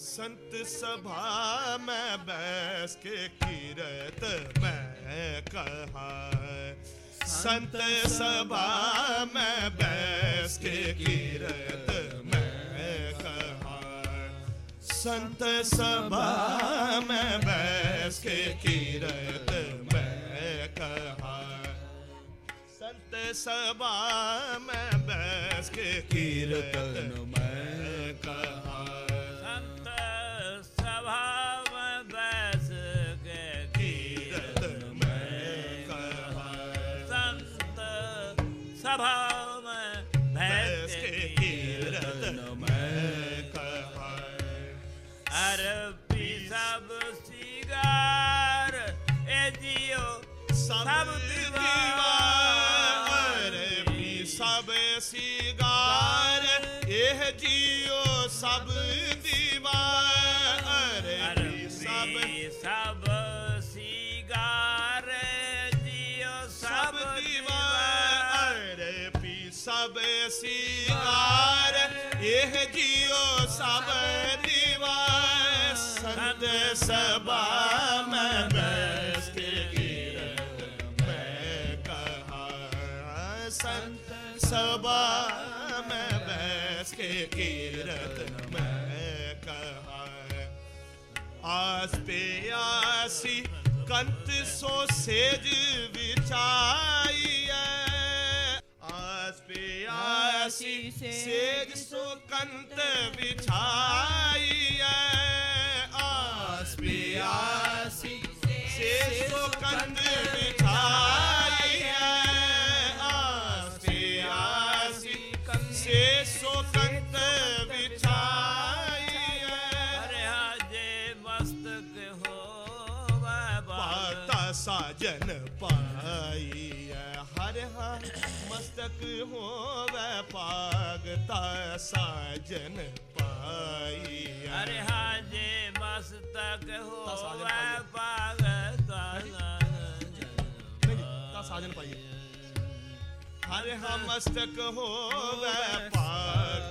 संत सभा में बैस के कीरत मैं कहा संत सभा में बैस के कीरत मैं कहा संत सभा में बैस के कीरत मैं कहा संत सभा में बैस के कीरत मैं ਅਰਬੀ ਸਭ ਸਿਗਾਰ ਏ ਜੀਓ ਸਭ ਦੀਵਾਰ ਅਰਬੀ ਸਭ ਸਿਗਾਰ ਜੀਓ ਸਭ ਦੀਵਾਰ ਅਰਬੀ ਸਭ ਸਭ ਜੀਓ ਸਭ ਦੀਵਾਰ ਅਰਬੀ ਸਭ ਸਿਗਾਰ ਇਹ ਜੀਓ ਸਭ ਸੰਤ ਸਭਾ ਮੈਂ ਬੈਸ ਕੇ ਕੀਰਤ ਮੈਂ ਕਹਾ ਸੰਤ ਸਭਾ ਮੈਂ ਬੈਸ ਕੇ ਕੀਰਤ ਮੈਂ ਕਹਾ ਆਸ ਪਿਆਸੀ ਕੰਤ ਸੋ ਸੇਜ ਵਿਚਾਈ ਆਸ ਪਿਆਸੀ ਸੇਜ ਸੋ ਕੰਤ ਵਿਚਾਈ ਸੋ ਕੰਤ ਵਿਛਾਈ ਹਰਿਆ ਜੇ ਮਸਤਕ ਹੋਵੇ ਤਾ ਸਾਜਨ ਪਾਈ ਹਰਿਆ ਮਸਤਕ ਹੋਵੇ ਭਾਗਤਾ ਸਾਜਨ ਪਾਈ ਹਰਿਆ ਜੇ ਮਸਤਕ ਹੋਵੇ ਭਾਗਤਾ ਸਾਜਨ। ਪਾਈ ਹਰਿਆ ਮਸਤਕ ਹੋਵੇ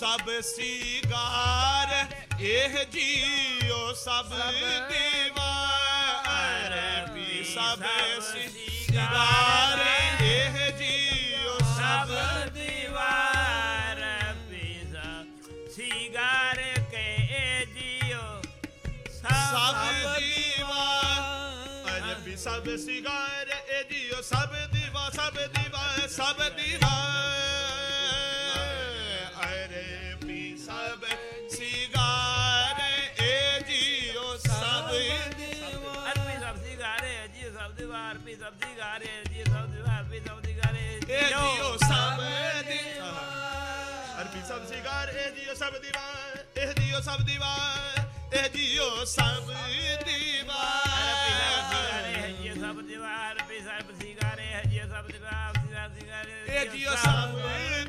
ਸਭ ਸੀਗਾਰ ਇਹ ਜੀਓ ਸਭ ਦੇਵਾਰ ਵੀ ਸਭ ਸੀਗਾਰ ਇਹ ਜੀਓ ਸਭ ਦੀਵਾਰ ਵੀ ਸਭ ਸੀਗਾਰ ਕੇ ਇਹ ਜੀਓ ਸਭ ਦੀਵਾਰ। ਅਰ ਵੀ ਸਭ ਸੀਗਾਰ ਇਹ ਜੀਓ ਸਭ ਦੀਵਾ ਸਭ ਦੀਵਾ ਸਭ ਦੀਵਾ ਸਭ ਦੀ ਗਾਰੇ ਜੀ ਸਭ ਦੀ ਭਾਬੀ ਸਭ ਦੀ ਗਾਰੇ ਇਹ ਜੀਓ ਸਭ ਦੀ ਅਰਬੀ ਸਭ ਦੀ ਗਾਰੇ ਇਹ ਜੀਓ ਸਭ ਦੀ ਵਾਰ। ਇਹ ਜੀਓ ਸਭ ਦੀ ਵਾਰ। ਇਹ ਜੀਓ ਸਭ ਦੀ ਵਾਰ। ਇਹ ਜੀਓ ਸਭ ਦੀ ਵਾਰ। ਅਰਬੀ ਸਭ ਦੀ ਗਾਰੇ ਇਹ ਜੀਓ ਸਭ ਦੀ ਵਾਰ। ਸਿਰਾ ਸਿਗਾਰੇ ਇਹ ਜੀਓ ਸਭ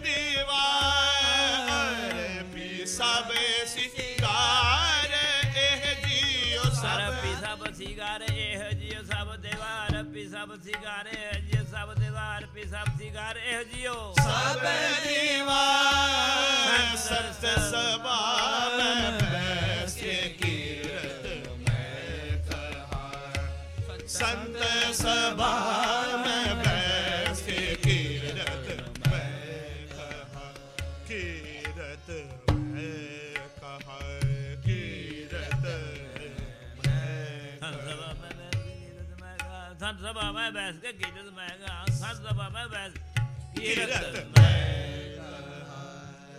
ਦੀ ਵਾਰ। ਅਰਬੀ ਸਭ ਸਿਗਾਰੇ ਸਭ ਸਿਗਾਰੇ ਜੇ ਸਭ ਦੀਵਾਰ ਪੀ ਸਭ ਸਿਗਾਰੇ ਜਿਓ ਸਭ ਦੀਵਾਰ ਸਰਤ ਸਭਾਵਨ ਬੈਸ ਕੀਰਤ ਮੈਂ ਕਹਾ ਸੰਤ ਸਭਾ ਸੰਤ ਸਭਾ ਮੈਂ ਬੈਸ ਕੇ ਕੀਰਤ ਮੈਂ ਗਾ ਸੰਤ ਸਭਾ ਮੈਂ ਬੈਸ ਕੀਰਤ ਮੈਂ।